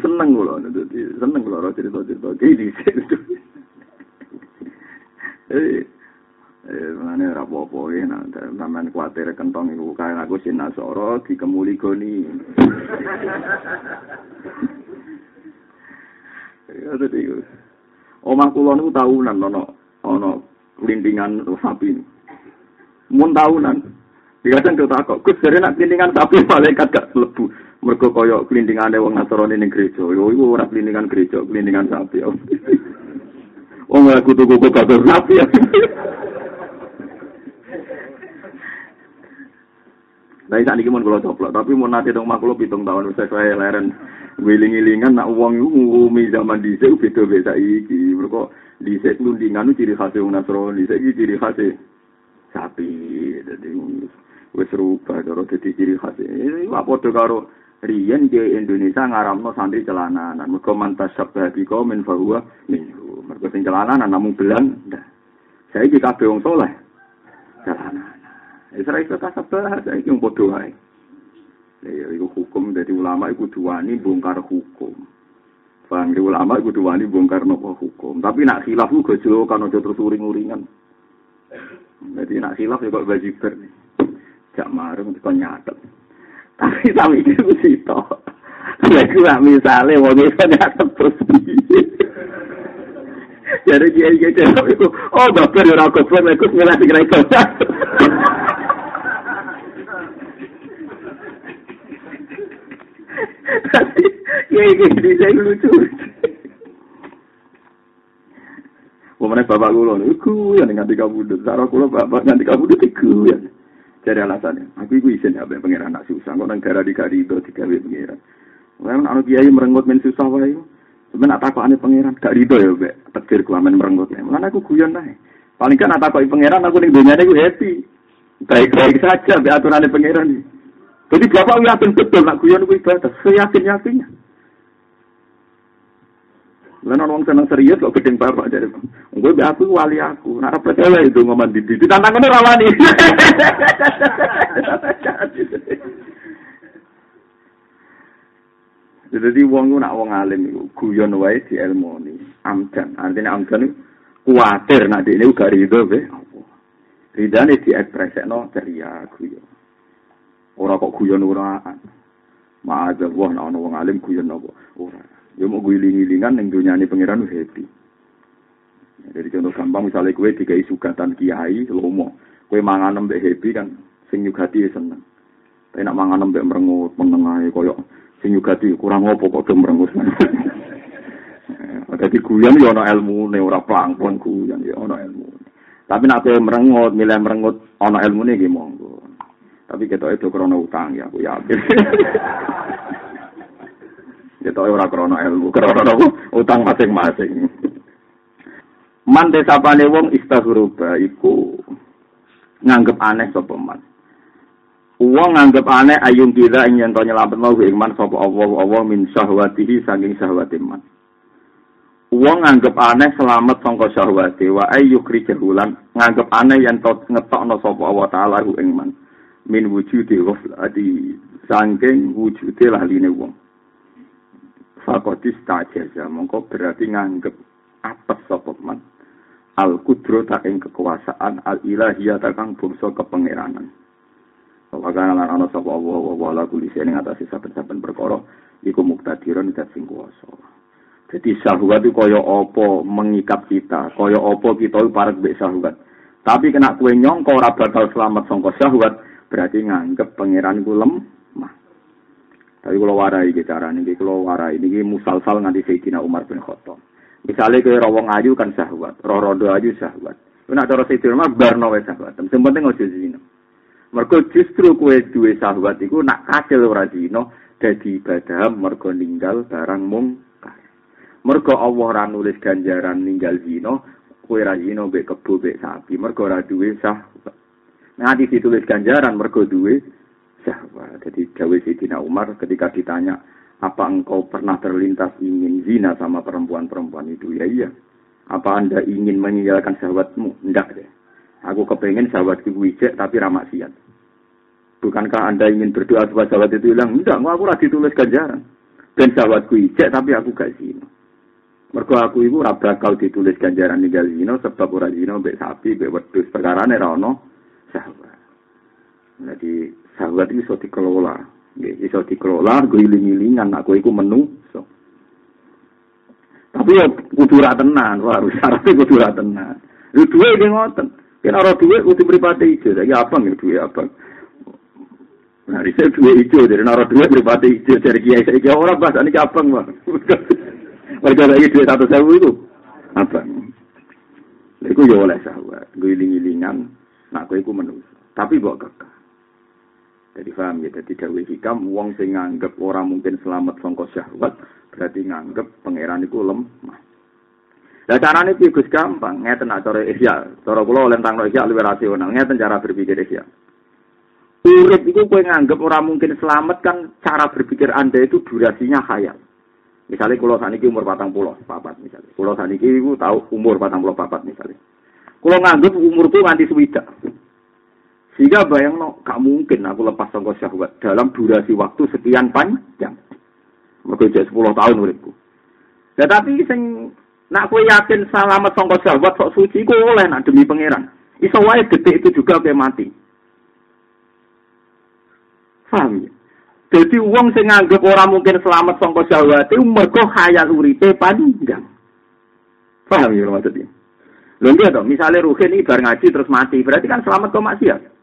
seneng kula dadi seneng kula cerita-cerita iki dhisik. Eh mana ora apa-apa ya sampean kuwatir kentong iku kae aku sinasara dikemuli goni. Ya dadi omah kula niku tahunan ana ana lindingan sapi. Mun tahunan. Dikatakan kita kok, Gus dari nak kelindingan sapi malaikat gak lebu. Mergo kaya kelindingan wong Nasrani ning gereja. Yo iku ora kelindingan gereja, kelindingan sapi. Oh aku tuku kok sapi. Nah, saat ini kalau coplok, tapi mau nanti dong makhluk pitung tahun usai saya leren wiling-wilingan nak uang ngumi zaman di sini beda beda iki. Mereka di sini lundingan ciri khasnya uang Nasrani, di sini ciri khasnya sapi. Jadi wis rupa karo dadi ciri khas. Ini apa padha karo riyen di Indonesia ngaramno santri celananan. Mergo mantas sabda biko min fahuwa minhu. Mergo sing celananan namung belan. Saiki kabeh wong saleh celananan. Israel itu sabar, saya bodoh aja. Ya, itu hukum dari ulama itu duani bongkar hukum. Paham ya, ulama itu duani bongkar nopo hukum. Tapi nak khilaf itu gajah kan aja terus uring-uringan. Jadi nak khilaf ya kok baju ber. Jak marung nyatet. Tapi tapi itu toh. Lagi lah misalnya mau bisa nyatet terus Jadi dia dia itu, oh dokter ya aku pun aku ngelah segera itu. Ya iki bisa lucu. Pemene bapak kula niku ya nganti kabudut. Karo kula bapak nganti kabudut iku ya. Jadi alasannya, aku iku isin ya pengiran nak susah. Kok nang gara di karido digawe pengiran. Lah ana kiai merengut men susah wae. Sebenarnya tak takokane pangeran gak rido ya, Mbak. Tegir ku amen merengut. Mulane aku guyon ae. Paling kan tak pangeran aku ning dunyane ku happy. Baik-baik saja aturane pangeran iki. Jadi bapak yakin betul nak guyon ku ibadah, seyakin-yakinnya. Lalu orang senang serius kok gedeng bapak jadi, gue be aku wali aku, nak percaya itu ngomong di di tantangannya rawani. Jadi wong nak wong alim iku guyon wae di ilmu ni. Amdan, artinya amdan itu kuatir nak dia ini gak rido be. Ridane di ekspresekno ceria guyon. Ora kok guyon uraan. Ma'adha wah nak wong alim guyon apa? Ora. Ya mau giling-gilingan ning dunyane pangeran happy. Jadi contoh gampang misalnya kue dikai sugatan kiai lomo, kue mangan mbek happy kan sing nyugati seneng. Tapi nak mangan mbek merengut menengahe koyok sing nyugati kurang ngopo kok do merengut. Dadi guyon ya ana ilmune ora plangpon guyon ya ana ilmu. Tapi nak kowe merengut, milih merengut ana ilmune nggih monggo. Tapi kita itu krono utang ya, aku yakin. kita ora krono ilmu, krono utang masing-masing. Man desapane wong istaghruba iku nganggep aneh sapa man. Wong nganggep aneh ayung kira ing yen to nyelametno ing man sapa Allah Allah min syahwatihi saking syahwate man. Wong nganggep aneh selamat sangka syahwate wa ayyukri jahulan nganggep aneh yen to ngetokno sapa Allah taala ing man. Min wujudi ghaflati saking wujude laline wong. Fakotis tajaza mongko berarti nganggep apes sapa man. Al kudro ing kekuasaan al ilahiyah kang bangsa kepangeranan. Wakana lan ana sapa Allah wa wala kuli sing ngatasi saben-saben perkara iku muktadiron dat sing kuwasa. Jadi syahwat itu kaya apa mengikat kita, kaya apa kita parek mbek syahwat. Tapi kena kue nyongko ora bakal selamat sangka syahwat, berarti nganggep pangeran ku lemah. Tapi kalau warai iki carane iki kalau warai ini musalsal nganti Sayyidina Umar bin Khattab. Misalnya kaya rawong ayu kan syahwat, rorodo ayu syahwat. Nek cara Sayyidina Umar barno syahwat. Sing penting aja zina. Mergo justru kue duwe syahwat iku nak kasil ora zina dadi ibadah mergo ninggal barang mungkar. Mergo Allah ora nulis ganjaran ninggal zina, kue ra zina kebo sapi, mergo ora duwe syahwat. Nanti ditulis ganjaran mergo duwe syahwat. Jadi dawe Sayyidina Umar ketika ditanya, apa engkau pernah terlintas ingin zina sama perempuan-perempuan itu? Ya iya. Apa anda ingin meninggalkan syahwatmu? Enggak deh. Aku kepengen sahabatku wijek tapi ramah siat. Bukankah anda ingin berdoa supaya sahabat itu hilang? Enggak, aku lagi tulis ganjaran. Ben sawatku ijek tapi aku gak zina. Mergo aku iku ora bakal ditulis ganjaran ninggal zina sebab ora zina mbek sapi, mbek wedhus. Perkarane ra ono. Jadi syahwat itu iso dikelola. Iso dikelola guling-gilingan aku iku menungso. Tapi ya kudu ra tenan, harus syaratnya kudu ra tenan. Lu duwe ngoten. Yen ora duwe kudu mripate ijo. Saiki abang ya duwe abang. Nah, ini dua hijau, dari nara dua beripati hijau, dari kiai saya kiai orang bahasa ini abang, bang. Mereka lagi dua satu sewu itu, abang. Iku ya oleh sahabat, giling-gilingan, nak aku iku menurut. Tapi bawa kekah. Jadi paham ya, jadi dawe hikam, wong sing nganggep orang mungkin selamat songko syahwat, berarti nganggep pangeran iku lemah. Lah carane piye Gus gampang, ngeten cara ihya. Cara kula lentang ihya luwih rasional, ngeten cara berpikir ihya. Urip itu kue nganggep orang mungkin selamat kan cara berpikir anda itu durasinya khayal. Misalnya kalau saniki umur patang pulau papat misalnya. Kalau saniki itu tahu umur patang pulau papat misalnya. Kalau nganggep umurku nganti swidak. Sehingga bayang no, gak mungkin aku lepas sangka syahwat dalam durasi waktu sekian panjang. Mereka jadi 10 tahun uripku. Tetapi sing nak kue yakin selamat sangka syahwat sok suci ku oleh nak demi pangeran. Iso wae detik itu juga kayak mati. Paham ya? Jadi uang sing nganggep ora mungkin selamat sangka syahwat itu mergo khayal uripe panjang. Paham ya maksudnya? Lho nggih to, misale Ruhin iki bar ngaji terus mati, berarti kan selamat kok maksiat.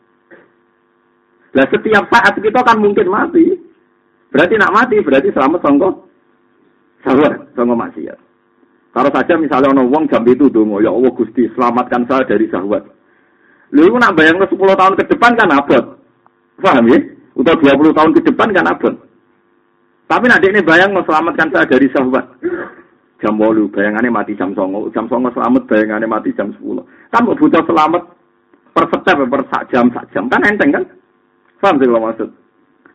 Lah setiap saat kita kan mungkin mati. Berarti nak mati berarti selamat sangka syahwat, sangka maksiat. Kalau saja misalnya ono wong jam itu dongo, ya Allah Gusti selamatkan saya dari syahwat. Lha iku nak bayang 10 tahun ke depan kan abot. Paham ya? Udah 20 tahun ke depan kan abon. Tapi nanti ini bayang selamatkan saya dari sahabat. Jam bolu, bayangannya mati jam songo. Jam songo selamat, bayangannya mati jam 10. Kan butuh selamat per step, per sak jam, sak jam. Kan enteng kan? Paham sih kalau maksud?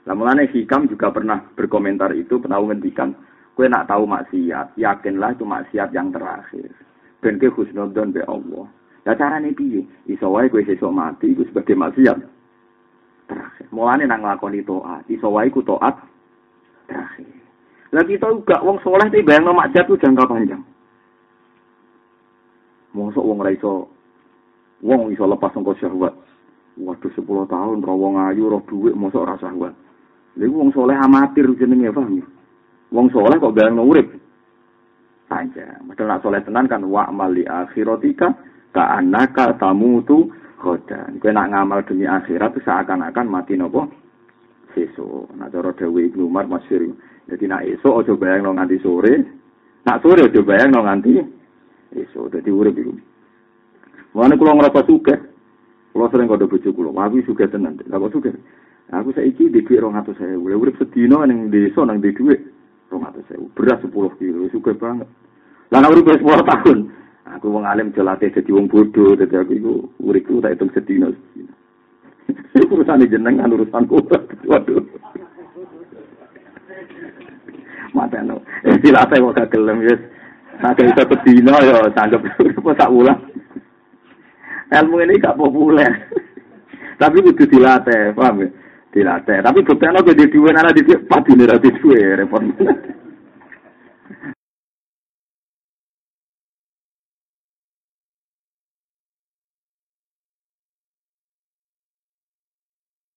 Nah, mulanya Hikam juga pernah berkomentar itu, pernah menghentikan. Kue nak tahu maksiat, yakinlah itu maksiat yang terakhir. Ben ke husnudon be Allah. Nah caranya piye? Iso wae kue sesuk mati, itu sebagai maksiat terakhir. Mulane nang nglakoni taat, iso wae ku taat terakhir. Lah kita juga wong soleh iki bayang maksiat ku jangka panjang. Mosok wong ora iso wong iso lepas sangka syahwat. Waduh 10 tahun ro wong ayu ro dhuwit mosok ora syahwat. Lha wong soleh amatir jenenge paham ya. Wong soleh kok bayang urip. Panjang. Padahal nak soleh tenan kan wa amali akhiratika ka anaka tamutu khodan. Kowe nak ngamal demi akhirat seakan-akan mati nopo sesuk. Nak cara Dewi Ibnu Umar masyhur. Jadi nak esok aja bayang nganti sore. Nak sore aja bayang nganti esok. Dadi urip iku. Mana kula ngerasa suka. Kula sering kode bojo kula. Aku suka tenan. Lah kok suka? Aku saiki di dhuwit 200.000. Urip sedina ning desa nang di dhuwit 200.000. Beras 10 kilo. Suka banget. Nek urip 10 tahun, Aku wong alim jelate dadi wong bodoh, dadi aku iku uripku tak hitung sedina. urusan jenengan urusanku. Waduh. Mateno. Eh dilate kok gak gelem wis. Nek iso sedina ya tanggap apa tak ulang. Ilmu ini gak populer. Tapi kudu dilatih, paham ya? Dilatih. Tapi buktinya kalau di dua nara di nih di dua repot.